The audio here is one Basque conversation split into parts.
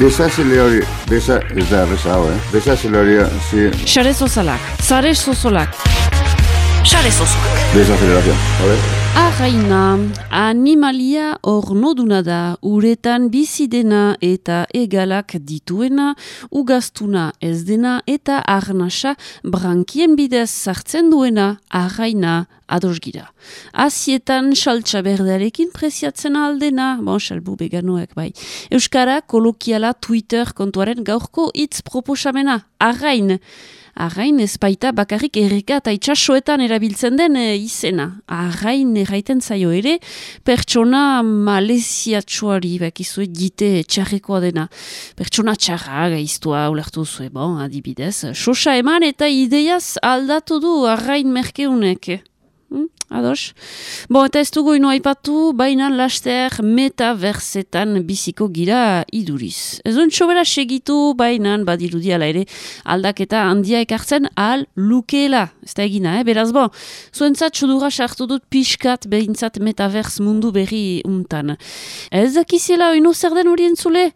Desazile hori, desa, ez da, besa hau, eh? Desazile hori, zi... Sare sozalak, zare sozolak. Sare sozolak. Desazelerazio, hori? Arraina, animalia ornoduna da, uretan bizi dena eta egalak dituena, ugaztuna ez dena eta arnasa brankien bidez sartzen duena, arraina ados gira. Azietan saltsa berdearekin preziatzen aldena, bon, salbu beganoek bai. Euskara kolokiala Twitter kontuaren gaurko hitz proposamena, arrain. Arrain ez baita bakarrik erreka eta itxasoetan erabiltzen den e, izena. Arrain erraiten zaio ere, pertsona maleziatsuari bakizue dite txarrekoa dena. Pertsona txarra gaiztua ulertu zuen, bon, adibidez. Sosa eman eta ideiaz aldatu du arrain merkeunek. Hmm? Ados? Bo, eta ez dugu ino aipatu, baina laster metaversetan biziko gira iduriz. Ez duen sobera segitu, baina badirudi ala ere aldaketa handia ekartzen al lukeela. Ez da egina, eh? beraz bo. Zuentzat sudura sartu dut pixkat behintzat metavers mundu berri untan. Ez dakiziela oino zer den horien zule?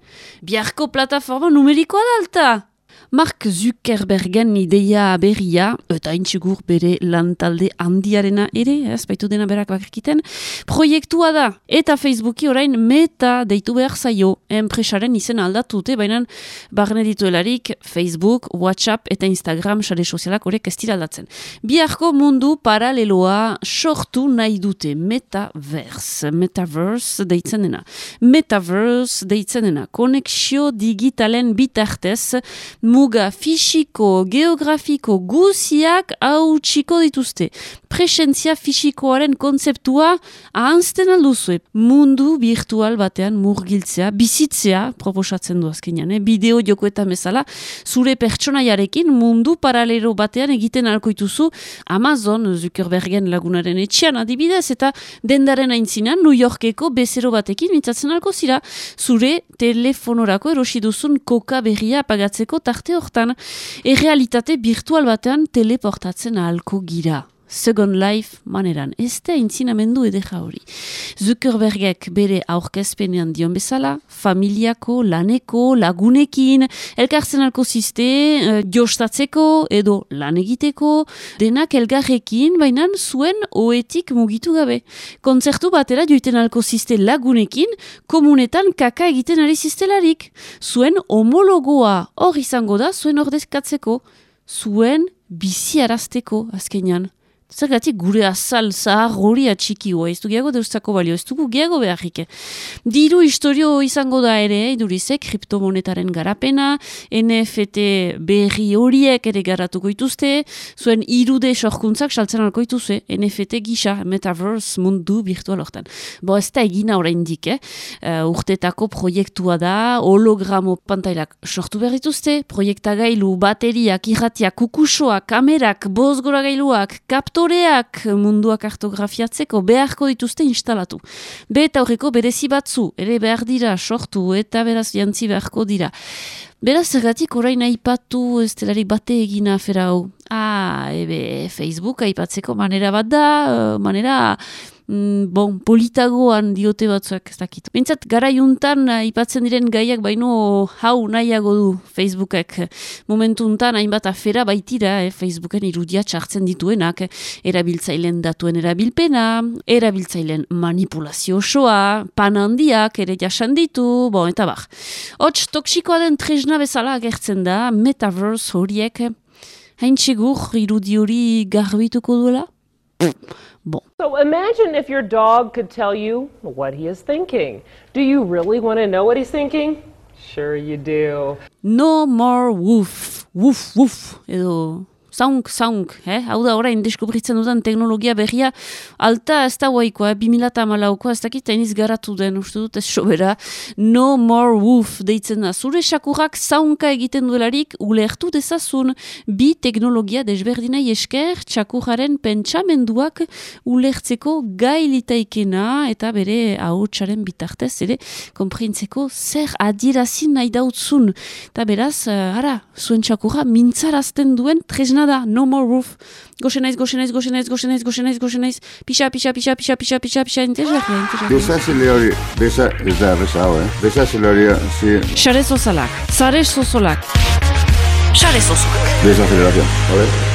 Biarko plataforma numerikoa da alta? Mark Zuckerbergen ideia berria, eta intxigur bere lantalde handiarena ere, ez baitu dena berak bakarkiten, proiektua da, eta Facebooki orain meta deitu behar zaio, enpresaren izen aldatute, baina barne dituelarik Facebook, WhatsApp eta Instagram sare sozialak horrek ez aldatzen. Biarko mundu paraleloa sortu nahi dute, metaverse, metaverse deitzen dena. Metaverse deitzen dena, konexio digitalen bitartez, mu muga fisiko, geografiko guziak hau txiko dituzte. Presentzia fisikoaren kontzeptua ahanzten alduzue. Mundu virtual batean murgiltzea, bizitzea, proposatzen du azkenean, eh? bideo joko eta mesala, zure pertsonaiarekin mundu paralelo batean egiten alkoituzu Amazon Zuckerbergen lagunaren etxean adibidez, eta dendaren aintzinan New Yorkeko bezero batekin mintzatzen alko zira, zure telefonorako erosi duzun koka berria apagatzeko tarte hortan, errealitate virtual batean teleportatzen ahalko gira. Second Life maneran. Ez da intzinamendu edera hori. Zuckerbergek bere aurkezpenean dion bezala, familiako, laneko, lagunekin, elkartzen alko ziste, uh, jostatzeko edo lan egiteko, denak elgarrekin, baina zuen oetik mugitu gabe. Kontzertu batera joiten alko ziste lagunekin, komunetan kaka egiten ari zistelarik. Zuen homologoa hor izango da, zuen ordezkatzeko, zuen bizi arazteko azkenean. Zergatik gure azal zahar hori atxiki hoa, ez du gehiago deustako balio, ez dugu gehiago beharrik. Diru historio izango da ere, idurizek, kriptomonetaren garapena, NFT berri horiek ere garatuko ituzte, zuen irude sorkuntzak saltzen alko ituzte, NFT gisa, metaverse mundu virtual hortan. Bo ez da egina oraindik, eh? Uh, urtetako proiektua da, hologramo pantailak sortu behar dituzte, proiektagailu, bateriak, irratiak, kukusoak, kamerak, bozgora gailuak, kapto sektoreak munduak kartografiatzeko beharko dituzte instalatu. Be eta horreko berezi batzu, ere behar dira, sortu eta beraz jantzi beharko dira. Beraz zergatik orain aipatu ez delari bate egina afera hau. Ah, ebe, Facebook aipatzeko manera bat da, eh, manera mm, bon, politagoan diote batzuak ez dakit. Bintzat, gara juntan ipatzen diren gaiak baino hau nahiago du Facebookek. Momentu untan hainbat afera baitira eh, Facebooken irudia txartzen dituenak, erabiltzailen datuen erabilpena, erabiltzailen manipulazio osoa, pan handiak ere jasan ditu, bon, eta bar. Hots, toksikoa den tresna bezala agertzen da, metaverse horiek, hain txegur irudi hori garbituko duela? Bon. So imagine if your dog could tell you what he is thinking. Do you really want to know what he's thinking? Sure you do. No more woof, woof, woof, edo zaunk, zaunk, eh? hau da orain deskubritzen dudan teknologia berria, alta ez da guaikoa, eh? 2000 malaukoa, ez dakit iniz garatu den, uste dut ez sobera, no more woof deitzen da, zure sakurrak zaunka egiten duelarik, ulertu dezazun, bi teknologia desberdinei esker, txakurraren pentsamenduak ulertzeko gailitaikena, eta bere ahotsaren bitartez, ere, komprintzeko zer adirazin nahi dautzun, eta beraz, uh, ara, zuen txakurra mintzarazten duen tresna dena da, no more roof. Goxe naiz, goxe naiz, goxe naiz, goxe naiz, goxe naiz, goxe naiz, pixa, pixa, pixa, pixa, pixa, pixa, pixa, interesgarria, interesgarria. Besa zile hori, besa ez da erreza hau, eh? Besa zile hori, zi, Xare zozalak, zare zozolak. Xare zozolak. desacceleración, ¿vale?